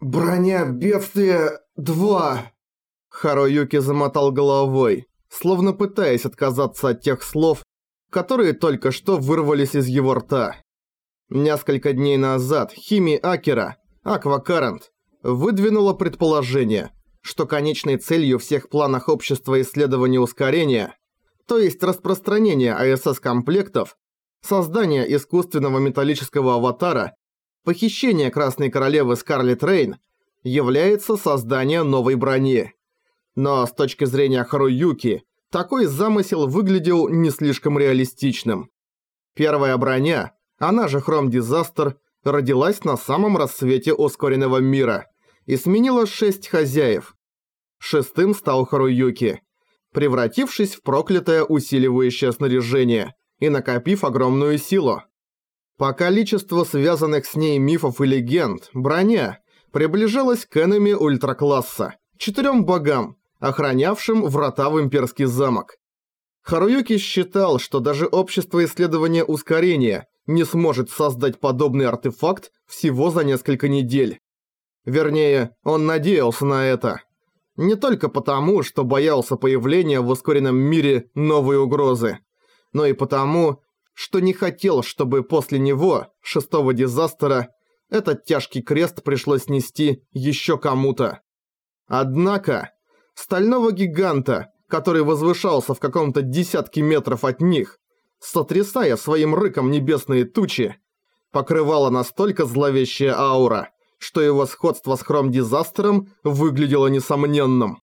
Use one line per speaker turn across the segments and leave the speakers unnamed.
«Броня бедствия 2!»
Харуюки замотал головой, словно пытаясь отказаться от тех слов, которые только что вырвались из его рта. Несколько дней назад Хими Акера, Аквакарант, выдвинула предположение, что конечной целью всех планах общества исследования ускорения, то есть распространения АСС-комплектов, создание искусственного металлического аватара, похищение Красной Королевы Скарлетт Рейн, является создание новой брони. Но с точки зрения Харуюки, такой замысел выглядел не слишком реалистичным. Первая броня, она же Хром Дизастер, родилась на самом рассвете ускоренного мира и сменила шесть хозяев. Шестым стал Харуюки, превратившись в проклятое усиливающее снаряжение и накопив огромную силу. По количеству связанных с ней мифов и легенд, броня приближалась к энеми ультракласса, четырем богам, охранявшим врата в имперский замок. Харуюки считал, что даже общество исследования ускорения не сможет создать подобный артефакт всего за несколько недель. Вернее, он надеялся на это. Не только потому, что боялся появления в ускоренном мире новой угрозы, но и потому, что не хотел, чтобы после него, шестого дизастера, этот тяжкий крест пришлось нести еще кому-то. Однако, стального гиганта, который возвышался в каком-то десятке метров от них, сотрясая своим рыком небесные тучи, покрывала настолько зловещая аура, что его сходство с Хром-дизастером выглядело несомненным.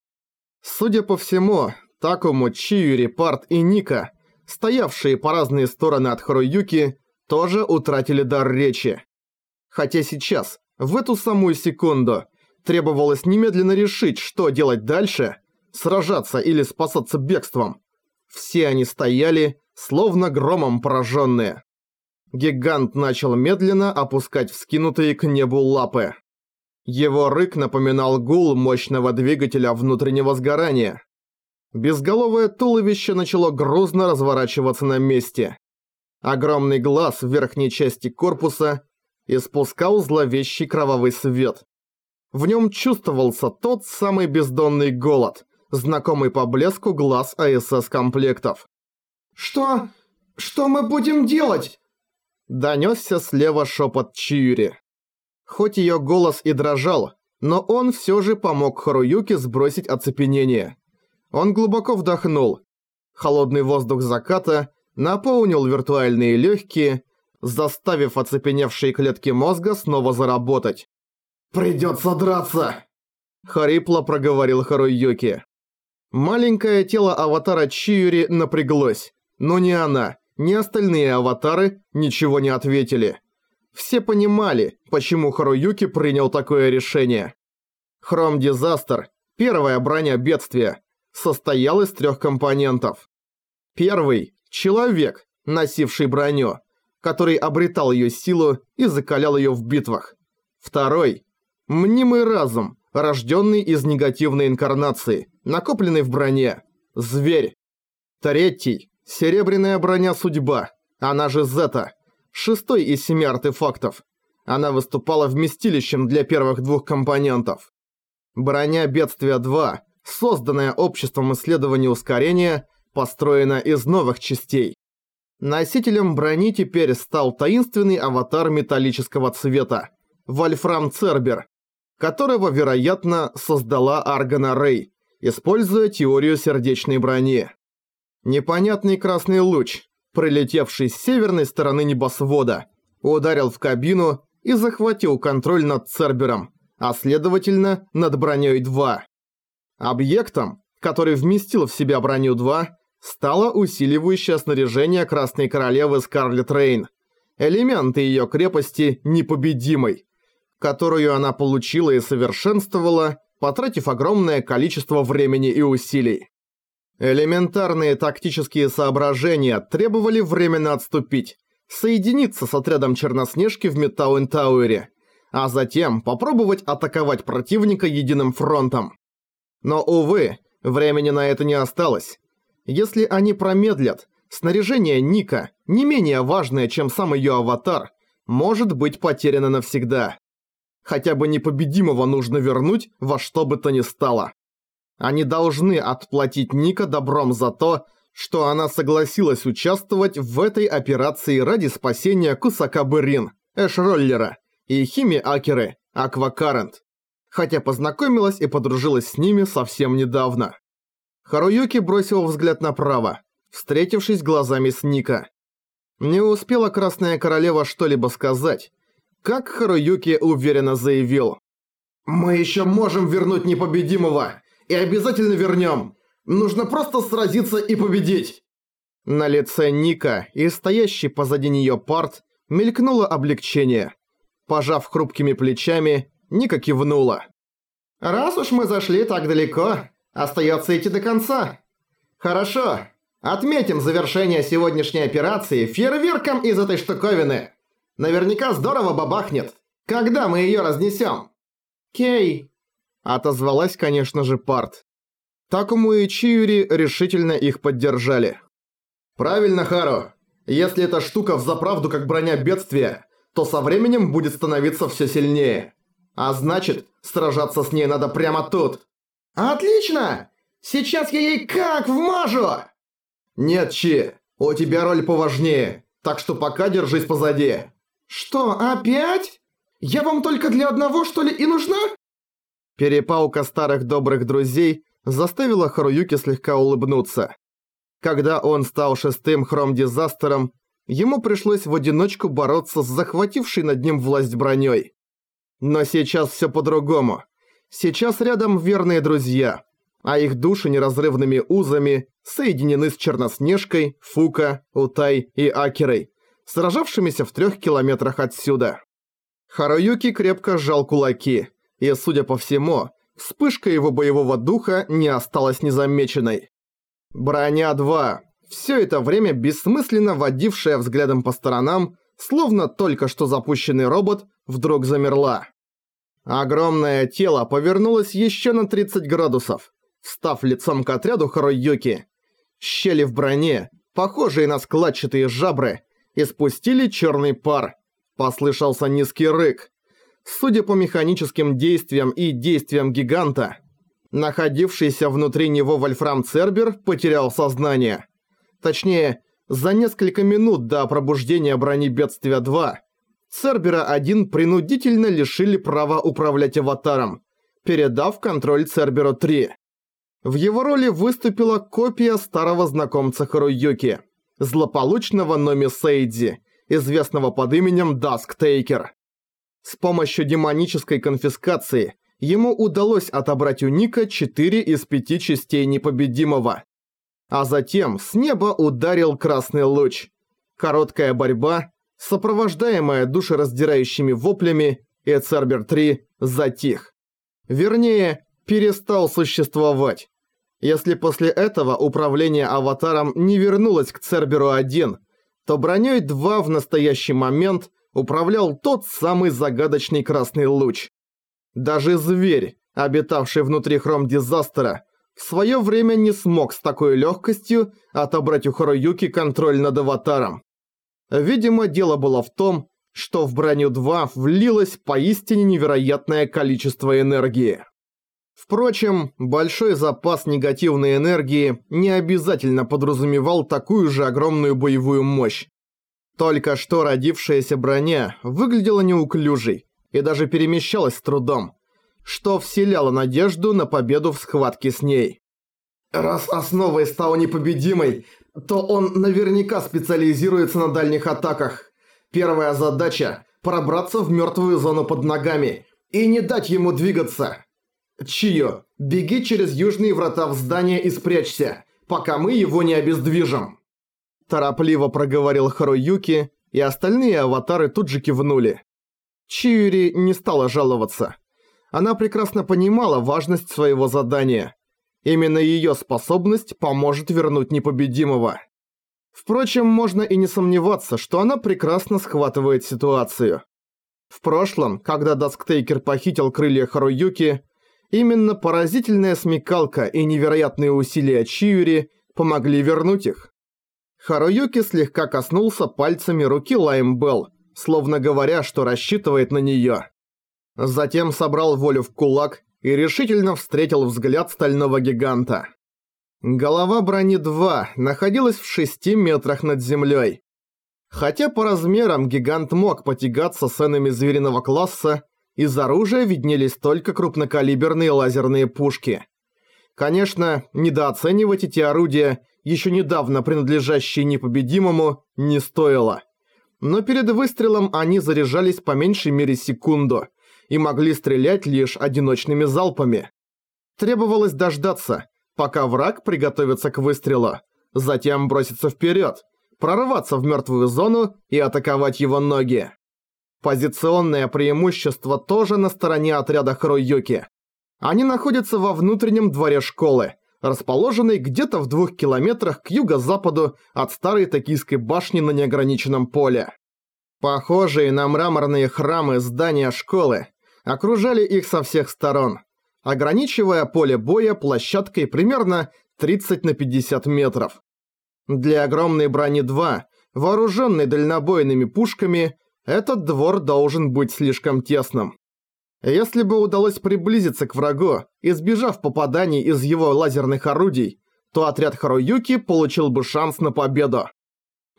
Судя по всему, Такому, Чиюри, Парт и Ника, стоявшие по разные стороны от Харуюки, тоже утратили дар речи. Хотя сейчас, в эту самую секунду, требовалось немедленно решить, что делать дальше, сражаться или спасаться бегством. Все они стояли, словно громом пораженные. Гигант начал медленно опускать вскинутые к небу лапы. Его рык напоминал гул мощного двигателя внутреннего сгорания. Безголовое туловище начало грузно разворачиваться на месте. Огромный глаз в верхней части корпуса испускал зловещий кровавый свет. В нем чувствовался тот самый бездонный голод, знакомый по блеску глаз АСС-комплектов.
«Что? Что мы будем делать?»
Донёсся слева шепот Чиюри. Хоть её голос и дрожал, но он всё же помог Харуюке сбросить оцепенение. Он глубоко вдохнул. Холодный воздух заката наполнил виртуальные легкие, заставив оцепеневшие клетки мозга снова заработать.
«Придется драться!»
Харипло проговорил Харуюки. Маленькое тело аватара Чиюри напряглось, но ни она, ни остальные аватары ничего не ответили. Все понимали, почему Харуюки принял такое решение. Хром Дизастер, первая броня бедствия, состоял из трех компонентов. Первый – человек, носивший броню, который обретал ее силу и закалял ее в битвах. Второй – мнимый разум, рожденный из негативной инкарнации, накопленный в броне. Зверь. Третий – серебряная броня судьба, она же Зета, шестой из семи артефактов. Она выступала вместилищем для первых двух компонентов. Броня Бедствия 2 созданная обществом исследования ускорения, построена из новых частей. Носителем брони теперь стал таинственный аватар металлического цвета – Вольфрам Цербер, которого, вероятно, создала Аргана Рэй, используя теорию сердечной брони. Непонятный красный луч, прилетевший с северной стороны небосвода, ударил в кабину и захватил контроль над Цербером, а следовательно над броней 2. Объектом, который вместил в себя броню 2, стало усиливающее снаряжение Красной Королевы Скарлетт Рейн. Элементы ее крепости непобедимой, которую она получила и совершенствовала, потратив огромное количество времени и усилий. Элементарные тактические соображения требовали временно отступить, соединиться с отрядом Черноснежки в Метауэн-Тауэре, а затем попробовать атаковать противника единым фронтом. Но, увы, времени на это не осталось. Если они промедлят, снаряжение Ника, не менее важное, чем сам ее аватар, может быть потеряно навсегда. Хотя бы непобедимого нужно вернуть во что бы то ни стало. Они должны отплатить Ника добром за то, что она согласилась участвовать в этой операции ради спасения Кусакабы Рин, Эш-роллера и Хими Акеры, Аквакарент. Хотя познакомилась и подружилась с ними совсем недавно. Харуюки бросил взгляд направо, встретившись глазами с Ника. Не успела Красная Королева что-либо сказать, как Харуюки уверенно заявил.
«Мы еще можем вернуть непобедимого, и обязательно вернем. Нужно просто сразиться и победить!»
На лице Ника и стоящий позади нее парт мелькнуло облегчение. Пожав хрупкими плечами, Ника кивнула.
«Раз уж мы зашли так далеко, остается идти до конца. Хорошо, отметим завершение сегодняшней операции фейерверком из этой штуковины. Наверняка здорово бабахнет. Когда мы её разнесём?»
«Кей!» Отозвалась, конечно же, Парт. Такому и Чиури решительно их поддержали.
«Правильно, Хару. Если эта штука взаправду как броня бедствия, то со временем будет становиться всё сильнее. А значит, сражаться с ней надо прямо тут». «Отлично! Сейчас я ей как вмажу!» «Нет, Чи, у тебя роль поважнее, так что пока держись позади». «Что, опять? Я вам только для одного, что ли, и нужна?»
Перепалка старых добрых друзей заставила Харуюки слегка улыбнуться. Когда он стал шестым хром-дизастером, ему пришлось в одиночку бороться с захватившей над ним власть броней. Но сейчас все по-другому. Сейчас рядом верные друзья, а их души неразрывными узами соединены с Черноснежкой, Фука, Утай и Акерой, сражавшимися в трех километрах отсюда. Харуюки крепко сжал кулаки, и, судя по всему, вспышка его боевого духа не осталась незамеченной. Броня 2, все это время бессмысленно водившая взглядом по сторонам, словно только что запущенный робот, вдруг замерла. Огромное тело повернулось еще на 30 градусов, встав лицом к отряду Харуюки. Щели в броне, похожие на складчатые жабры, испустили черный пар. Послышался низкий рык. Судя по механическим действиям и действиям гиганта, находившийся внутри него Вольфрам Цербер потерял сознание. Точнее, за несколько минут до пробуждения брони Бедствия 2 Цербера-1 принудительно лишили права управлять аватаром, передав контроль Церберу-3. В его роли выступила копия старого знакомца Харуюки, злополучного Номи Сейдзи, известного под именем Дасктейкер. С помощью демонической конфискации ему удалось отобрать у Ника 4 из 5 частей непобедимого. А затем с неба ударил красный луч. Короткая борьба, сопровождаемая душераздирающими воплями, и Цербер-3 затих. Вернее, перестал существовать. Если после этого управление аватаром не вернулось к Церберу-1, то броней 2 в настоящий момент управлял тот самый загадочный красный луч. Даже зверь, обитавший внутри хром-дизастера, в свое время не смог с такой легкостью отобрать у Харуюки контроль над аватаром. Видимо, дело было в том, что в броню 2 влилось поистине невероятное количество энергии. Впрочем, большой запас негативной энергии не обязательно подразумевал такую же огромную боевую мощь. Только что родившаяся броня выглядела неуклюжей и даже перемещалась с трудом, что вселяло надежду на победу в схватке с ней.
«Раз основой стал непобедимой, то он наверняка специализируется на дальних атаках. Первая задача – пробраться в мертвую зону под ногами и не дать ему двигаться». «Чио, беги через южные врата в здание и спрячься, пока мы его не обездвижим!»
Торопливо проговорил Харуюки, и остальные аватары тут же кивнули. Чиури не стала жаловаться. Она прекрасно понимала важность своего задания. Именно её способность поможет вернуть непобедимого. Впрочем, можно и не сомневаться, что она прекрасно схватывает ситуацию. В прошлом, когда Дасктейкер похитил крылья Харуюки, Именно поразительная смекалка и невероятные усилия Чиури помогли вернуть их. Харуюки слегка коснулся пальцами руки Лаймбелл, словно говоря, что рассчитывает на неё. Затем собрал волю в кулак и решительно встретил взгляд стального гиганта. Голова брони 2 находилась в 6 метрах над землей. Хотя по размерам гигант мог потягаться с энами звериного класса, из оружия виднелись только крупнокалиберные лазерные пушки. Конечно, недооценивать эти орудия, еще недавно принадлежащие непобедимому, не стоило. Но перед выстрелом они заряжались по меньшей мере секунду и могли стрелять лишь одиночными залпами. Требовалось дождаться, пока враг приготовится к выстрелу, затем броситься вперед, прорваться в мертвую зону и атаковать его ноги. Позиционное преимущество тоже на стороне отряда Хроюки. Они находятся во внутреннем дворе школы, расположенной где-то в двух километрах к юго-западу от старой токийской башни на неограниченном поле. Похожие на мраморные храмы здания школы окружали их со всех сторон, ограничивая поле боя площадкой примерно 30 на 50 метров. Для огромной брони 2, вооруженной дальнобойными пушками, этот двор должен быть слишком тесным. Если бы удалось приблизиться к врагу, избежав попаданий из его лазерных орудий, то отряд Харуюки получил бы шанс на победу.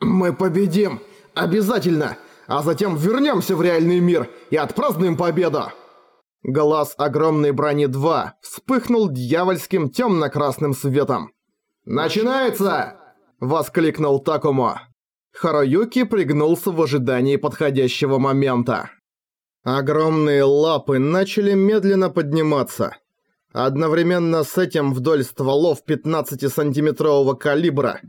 «Мы победим! Обязательно! А затем вернемся в реальный мир и отпразднуем победу!» Глаз огромной брони 2 вспыхнул дьявольским темно-красным светом. «Начинается!» – воскликнул Такумо. Харуюки пригнулся в ожидании подходящего момента. Огромные лапы начали медленно подниматься. Одновременно с этим вдоль стволов 15-сантиметрового калибра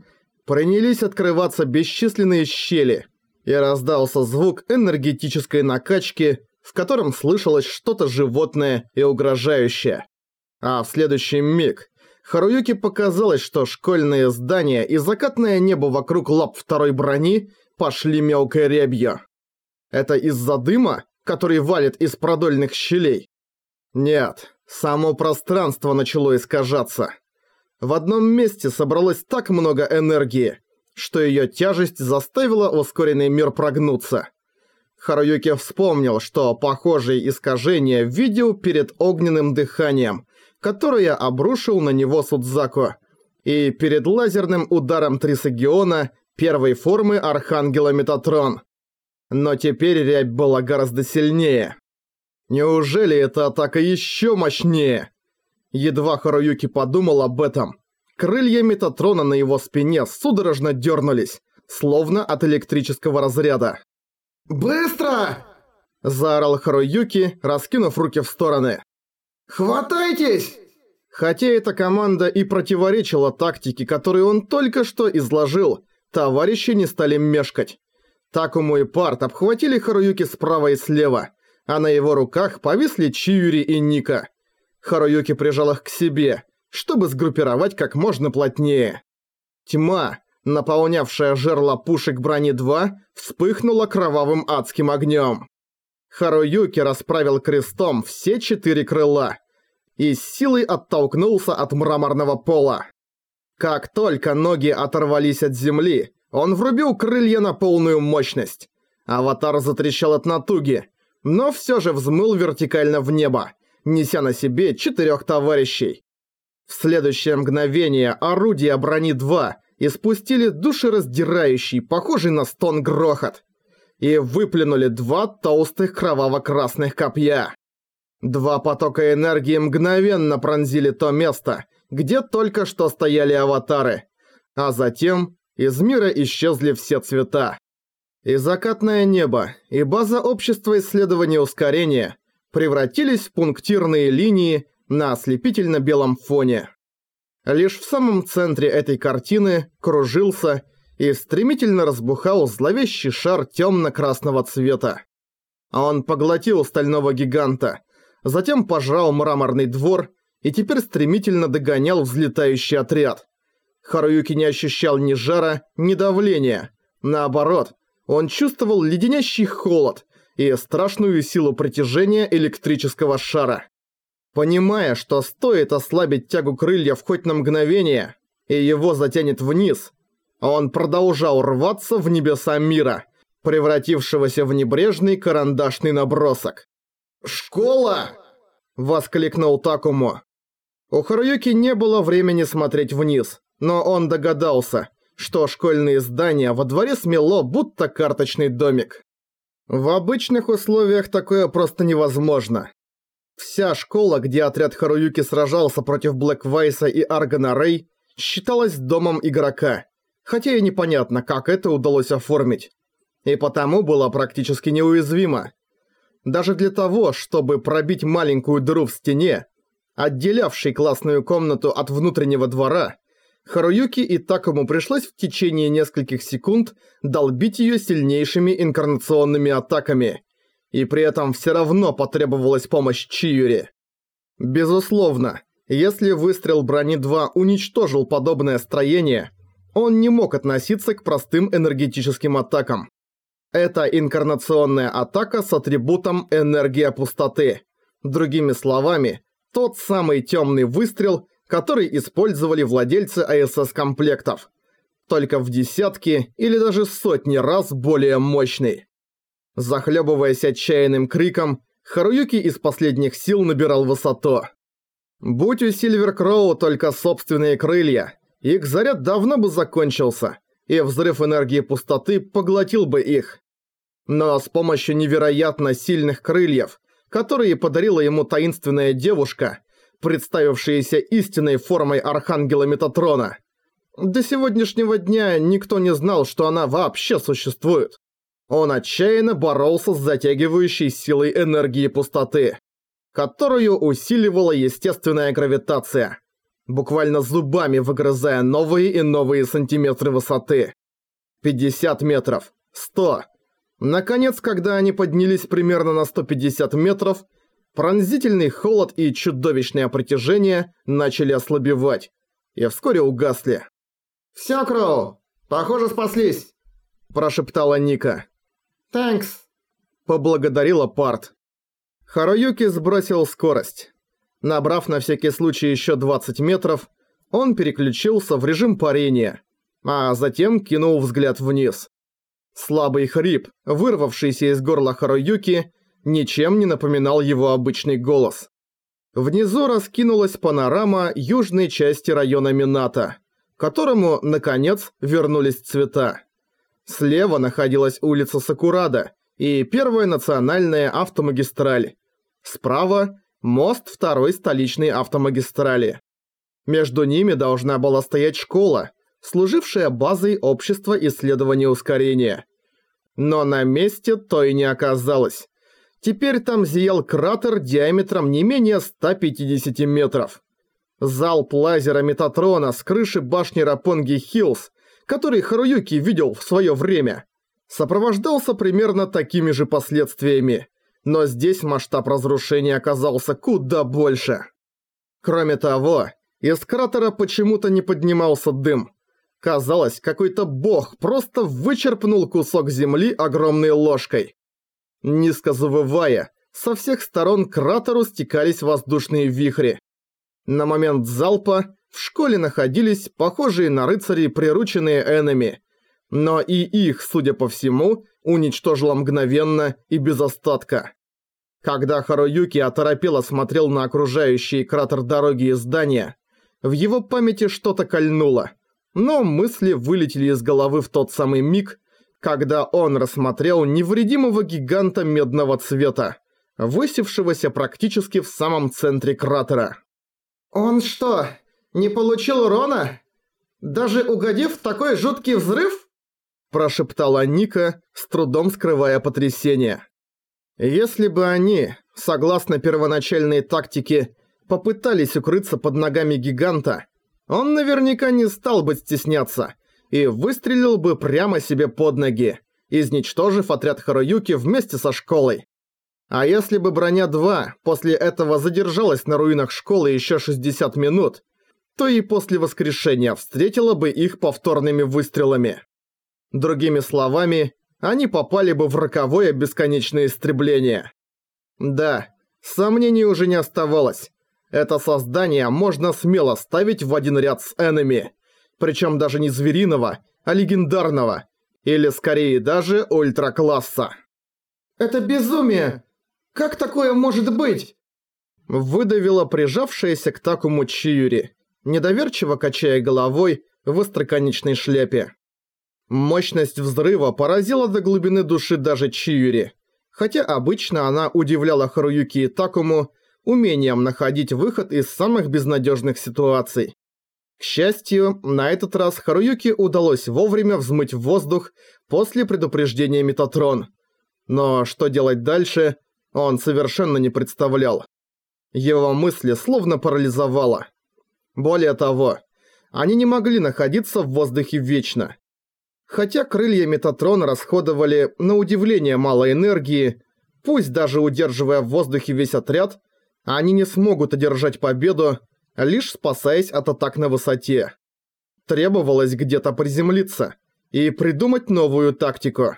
принялись открываться бесчисленные щели, и раздался звук энергетической накачки, в котором слышалось что-то животное и угрожающее. А в следующий миг Харуюке показалось, что школьные здания и закатное небо вокруг лап второй брони пошли мелкой рябью. Это из-за дыма, который валит из продольных щелей? Нет, само пространство начало искажаться. В одном месте собралось так много энергии, что ее тяжесть заставила ускоренный мир прогнуться. Харуюки вспомнил, что похожие искажения видел перед огненным дыханием, которое обрушил на него Судзаку, и перед лазерным ударом Трисагиона первой формы Архангела Метатрон. Но теперь рябь была гораздо сильнее. Неужели эта атака еще мощнее? Едва Харуюки подумал об этом. Крылья Метатрона на его спине судорожно дернулись, словно от электрического разряда.
«Быстро!»
– заорал Харуюки, раскинув руки в стороны.
«Хватайтесь!»
Хотя эта команда и противоречила тактике, которую он только что изложил, товарищи не стали мешкать. Такому и Парт обхватили Харуюки справа и слева, а на его руках повисли Чиюри и Ника. Харуюки прижал их к себе, чтобы сгруппировать как можно плотнее. Тьма, наполнявшая жерло пушек брони 2, вспыхнула кровавым адским огнем. Харуюки расправил крестом все четыре крыла и с силой оттолкнулся от мраморного пола. Как только ноги оторвались от земли, он врубил крылья на полную мощность. Аватар затрещал от натуги, но все же взмыл вертикально в небо, неся на себе четырех товарищей. В следующее мгновение орудия брони 2 испустили душераздирающий, похожий на стон грохот, и выплюнули два толстых кроваво-красных копья. Два потока энергии мгновенно пронзили то место, где только что стояли аватары, а затем из мира исчезли все цвета. И закатное небо, и база общества исследования ускорения превратились в пунктирные линии на ослепительно-белом фоне. Лишь в самом центре этой картины кружился и стремительно разбухал зловещий шар темно-красного цвета. Он поглотил стального гиганта, затем пожрал мраморный двор и теперь стремительно догонял взлетающий отряд. Харуюки не ощущал ни жара, ни давления. Наоборот, он чувствовал леденящий холод и страшную силу притяжения электрического шара. Понимая, что стоит ослабить тягу крыльев хоть на мгновение, и его затянет вниз, он продолжал рваться в небеса мира, превратившегося в небрежный карандашный набросок.
«Школа!»
– воскликнул Такумо. У Харуюки не было времени смотреть вниз, но он догадался, что школьные здания во дворе смело, будто карточный домик. В обычных условиях такое просто невозможно. Вся школа, где отряд Харуюки сражался против Блэк Вайса и Аргана Рэй, считалась домом игрока, хотя и непонятно, как это удалось оформить. И потому была практически неуязвима. Даже для того, чтобы пробить маленькую дыру в стене, отделявшей классную комнату от внутреннего двора, Харуюки и Такому пришлось в течение нескольких секунд долбить её сильнейшими инкарнационными атаками, и при этом всё равно потребовалась помощь Чиюри. Безусловно, если выстрел брони 2 уничтожил подобное строение, он не мог относиться к простым энергетическим атакам. Это инкарнационная атака с атрибутом «Энергия пустоты». Другими словами, тот самый темный выстрел, который использовали владельцы АСС-комплектов. Только в десятки или даже сотни раз более мощный. Захлебываясь отчаянным криком, Харуюки из последних сил набирал высоту. Будь у Сильвер Кроу только собственные крылья, их заряд давно бы закончился, и взрыв энергии пустоты поглотил бы их. Но с помощью невероятно сильных крыльев, которые подарила ему таинственная девушка, представившаяся истинной формой Архангела Метатрона. До сегодняшнего дня никто не знал, что она вообще существует. Он отчаянно боролся с затягивающей силой энергии пустоты, которую усиливала естественная гравитация, буквально зубами выгрызая новые и новые сантиметры высоты. 50 метров, 100. Наконец, когда они поднялись примерно на 150 метров, Пронзительный холод и чудовищное притяжение начали ослабевать и вскоре угасли.
«Всё, Кроу, похоже, спаслись», – прошептала Ника. «Тэнкс», –
поблагодарила Парт. Харуюки сбросил скорость. Набрав на всякий случай ещё 20 метров, он переключился в режим парения, а затем кинул взгляд вниз. Слабый хрип, вырвавшийся из горла Харуюки, ничем не напоминал его обычный голос. Внизу раскинулась панорама южной части района Минато, которому, наконец, вернулись цвета. Слева находилась улица Сакурада и первая национальная автомагистраль. Справа – мост второй столичной автомагистрали. Между ними должна была стоять школа, служившая базой общества исследования ускорения. Но на месте то и не оказалось. Теперь там зиял кратер диаметром не менее 150 метров. Залп лазера Метатрона с крыши башни Рапонги Хиллз, который Харуюки видел в свое время, сопровождался примерно такими же последствиями. Но здесь масштаб разрушения оказался куда больше. Кроме того, из кратера почему-то не поднимался дым. Казалось, какой-то бог просто вычерпнул кусок земли огромной ложкой. Низко завывая, со всех сторон кратеру стекались воздушные вихри. На момент залпа в школе находились похожие на рыцарей прирученные энеми, но и их, судя по всему, уничтожило мгновенно и без остатка. Когда Харуюки оторопело смотрел на окружающий кратер дороги и здания, в его памяти что-то кольнуло, но мысли вылетели из головы в тот самый миг, когда он рассмотрел невредимого гиганта медного цвета, высевшегося практически в самом центре кратера.
«Он что, не получил урона? Даже угодив в такой жуткий взрыв?»
прошептала Ника, с трудом скрывая потрясение. Если бы они, согласно первоначальной тактике, попытались укрыться под ногами гиганта, он наверняка не стал бы стесняться и выстрелил бы прямо себе под ноги, изничтожив отряд Харуюки вместе со школой. А если бы броня 2 после этого задержалась на руинах школы еще 60 минут, то и после воскрешения встретила бы их повторными выстрелами. Другими словами, они попали бы в роковое бесконечное истребление. Да, сомнений уже не оставалось. Это создание можно смело ставить в один ряд с Эннами причем даже не звериного, а легендарного, или скорее даже ультракласса.
«Это безумие! Как такое может быть?»
Выдавила прижавшаяся к Такому Чиюри, недоверчиво качая головой в остроконечной шляпе. Мощность взрыва поразила до глубины души даже Чиюри, хотя обычно она удивляла Харуюки и Такому умением находить выход из самых безнадежных ситуаций. К счастью, на этот раз Харуюки удалось вовремя взмыть в воздух после предупреждения Метатрон. Но что делать дальше, он совершенно не представлял. Его мысли словно парализовало. Более того, они не могли находиться в воздухе вечно. Хотя крылья Метатрона расходовали на удивление мало энергии, пусть даже удерживая в воздухе весь отряд, они не смогут одержать победу, лишь спасаясь от атак на высоте. Требовалось где-то приземлиться и придумать новую тактику.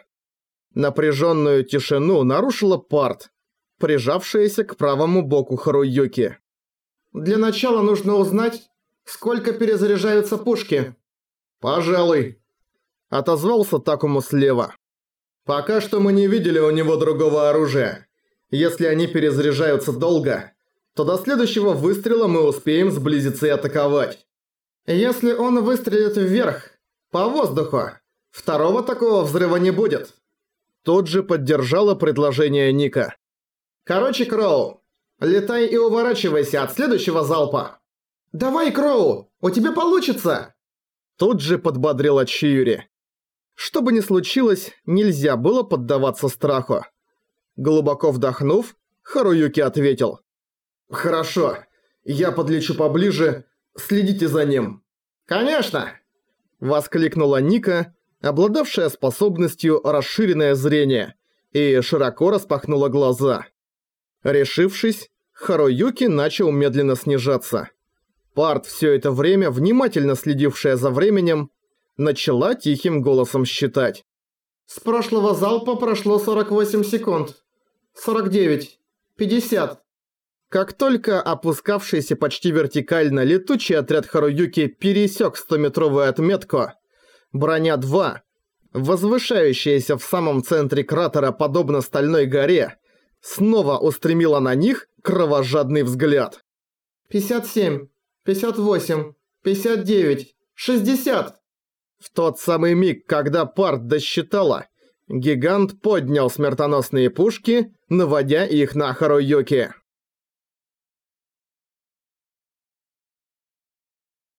Напряженную тишину нарушила парт, прижавшаяся к правому боку Харуюки.
«Для начала нужно узнать, сколько перезаряжаются пушки».
«Пожалуй», — отозвался Такому слева.
«Пока что мы не видели у него другого оружия. Если они перезаряжаются долго, то до следующего выстрела мы успеем сблизиться и атаковать. Если он выстрелит вверх, по воздуху, второго такого взрыва не будет.
Тут же поддержала предложение Ника.
Короче, Кроу, летай и уворачивайся от следующего залпа. Давай, Кроу, у тебя получится!
Тут же подбодрила Чиюри. Что бы ни случилось, нельзя было поддаваться страху. Глубоко вдохнув, Харуюки ответил.
«Хорошо. Я подлечу поближе. Следите за ним».
«Конечно!» Воскликнула Ника, обладавшая способностью расширенное зрение, и широко распахнула глаза. Решившись, Харуюки начал медленно снижаться. Парт, все это время внимательно следившая за временем, начала тихим голосом считать.
«С прошлого залпа прошло 48 секунд. 49. 50.
Как только опускавшийся почти вертикально летучий отряд Харуюки пересек 100-метровую отметку, броня 2, возвышающаяся в самом центре кратера подобно стальной горе, снова устремила на них кровожадный взгляд.
57, 58, 59, 60.
В тот самый миг, когда Парт досчитала, гигант поднял смертоносные пушки, наводя их на Харуюки.